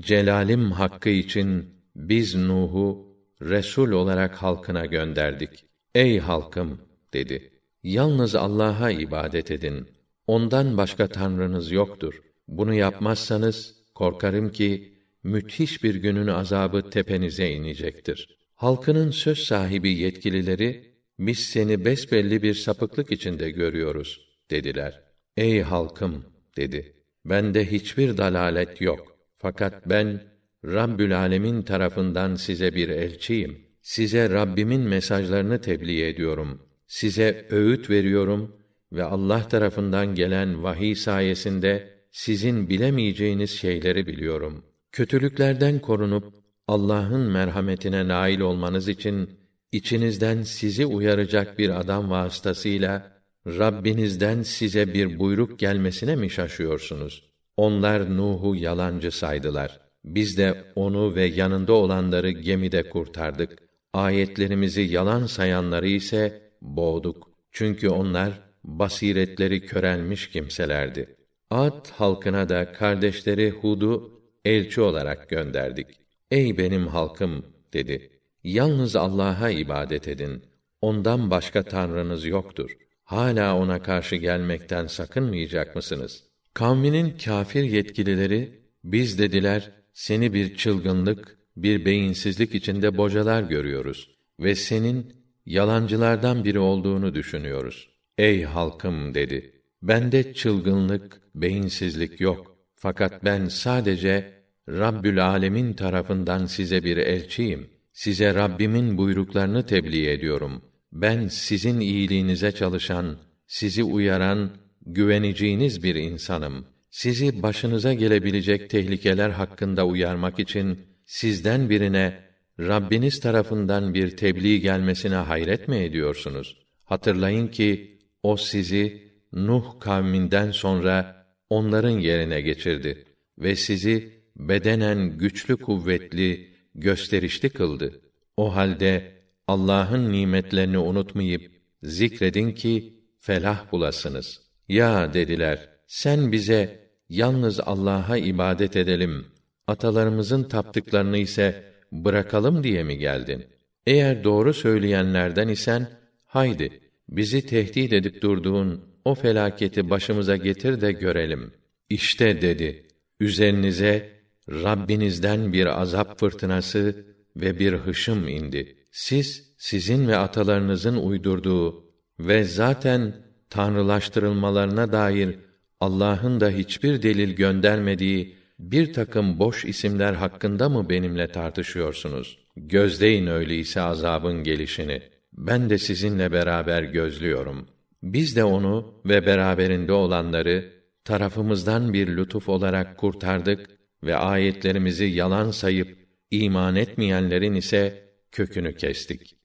Celalim hakkı için biz Nuh'u resul olarak halkına gönderdik. Ey halkım dedi. Yalnız Allah'a ibadet edin. Ondan başka tanrınız yoktur. Bunu yapmazsanız korkarım ki müthiş bir günün azabı tepenize inecektir. Halkının söz sahibi yetkilileri biz seni besbelli bir sapıklık içinde görüyoruz dediler. Ey halkım dedi. Bende hiçbir dalalet yok. Fakat ben Rabbül Alemin tarafından size bir elçiyim. Size Rabbimin mesajlarını tebliğ ediyorum. Size öğüt veriyorum ve Allah tarafından gelen vahiy sayesinde sizin bilemeyeceğiniz şeyleri biliyorum. Kötülüklerden korunup Allah'ın merhametine nail olmanız için içinizden sizi uyaracak bir adam vasıtasıyla Rabbinizden size bir buyruk gelmesine mi şaşıyorsunuz? Onlar Nuh'u yalancı saydılar. Biz de onu ve yanında olanları gemide kurtardık. Ayetlerimizi yalan sayanları ise boğduk. Çünkü onlar basiretleri körelmiş kimselerdi. Ad halkına da kardeşleri Hud'u elçi olarak gönderdik. Ey benim halkım dedi. Yalnız Allah'a ibadet edin. Ondan başka tanrınız yoktur. Hala ona karşı gelmekten sakınmayacak mısınız? Kavminin kâfir yetkilileri biz dediler seni bir çılgınlık, bir beyinsizlik içinde bocalar görüyoruz ve senin yalancılardan biri olduğunu düşünüyoruz. Ey halkım dedi. Bende çılgınlık, beyinsizlik yok. Fakat ben sadece Rabbül Alemin tarafından size bir elçiyim. Size Rabbimin buyruklarını tebliğ ediyorum. Ben sizin iyiliğinize çalışan, sizi uyaran, güveneceğiniz bir insanım. Sizi başınıza gelebilecek tehlikeler hakkında uyarmak için sizden birine Rabbiniz tarafından bir tebliğ gelmesine hayret mi ediyorsunuz? Hatırlayın ki o sizi Nuh kavminden sonra onların yerine geçirdi ve sizi bedenen güçlü kuvvetli, gösterişli kıldı. O halde Allah'ın nimetlerini unutmayıp zikredin ki felah bulasınız. Ya dediler, sen bize yalnız Allah'a ibadet edelim, atalarımızın taptıklarını ise bırakalım diye mi geldin? Eğer doğru söyleyenlerden isen, haydi, bizi tehdit edip durduğun o felaketi başımıza getir de görelim. İşte dedi, üzerinize Rabbinizden bir azap fırtınası ve bir hışım indi. Siz, sizin ve atalarınızın uydurduğu ve zaten tanrılaştırılmalarına dair Allah'ın da hiçbir delil göndermediği bir takım boş isimler hakkında mı benimle tartışıyorsunuz? Gözleyin öyleyse azabın gelişini. Ben de sizinle beraber gözlüyorum. Biz de onu ve beraberinde olanları tarafımızdan bir lütuf olarak kurtardık ve ayetlerimizi yalan sayıp iman etmeyenlerin ise kökünü kestik.